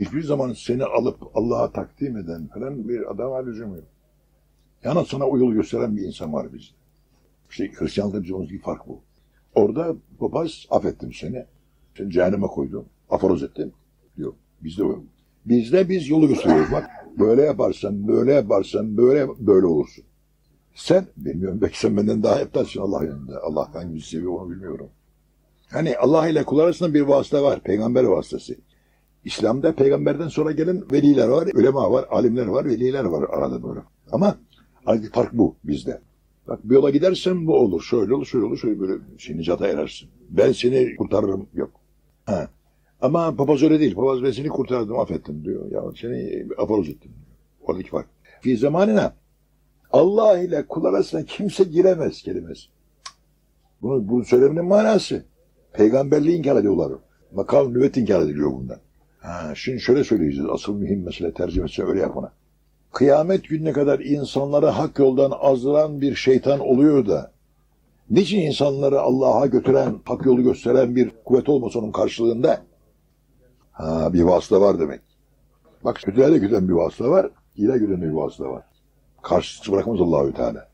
Hiçbir zaman seni alıp Allah'a takdim eden falan bir adam lüzum yok. Yani sana yolu gösteren bir insan var bizde. İşte Hristiyanlıkta bizim aramızdaki fark bu. Orada papaz affettim seni. Seni cehenneme koydum. Aforoz ettim. Diyor. Bizde o. Bizde biz yolu gösteriyoruz. Bak böyle yaparsan, böyle yaparsan, böyle böyle olursun. Sen, bilmiyorum belki sen benden daha heptansın Allah yanında. Allah hangisi seviyor onu bilmiyorum. Hani Allah ile kul arasında bir vasıta var. Peygamber vasıtası. İslam'da peygamberden sonra gelen veliler var, ulema var, alimler var, veliler var arada böyle. Ama aradaki fark bu bizde. Bak bir yola gidersen bu olur, şöyle olur, şöyle olur, şöyle böyle şey, nicata erersin. Ben seni kurtarırım, yok. Ha. Ama papaz öyle değil. Papaz ben seni kurtardım, affettim diyor. Ya seni aforoz ettim diyor. Oradaki fark. Fi zamanına Allah ile kul arasına kimse giremez kelimesi. Bunu, bunu söylemenin manası. Peygamberliği inkar ediyorlar. Makam nübet inkar ediliyor bundan. Ha, şimdi şöyle söyleyeceğiz. Asıl mühim mesele tercümesi öyle yap ona. Kıyamet gününe kadar insanları hak yoldan azdıran bir şeytan oluyor da niçin insanları Allah'a götüren, hak yolu gösteren bir kuvvet olmasa onun karşılığında? Ha, bir vasıta var demek. Bak kötülere giden bir vasıta var, iyile giden bir vasıta var. Karşısız bırakmaz Allahü Teala.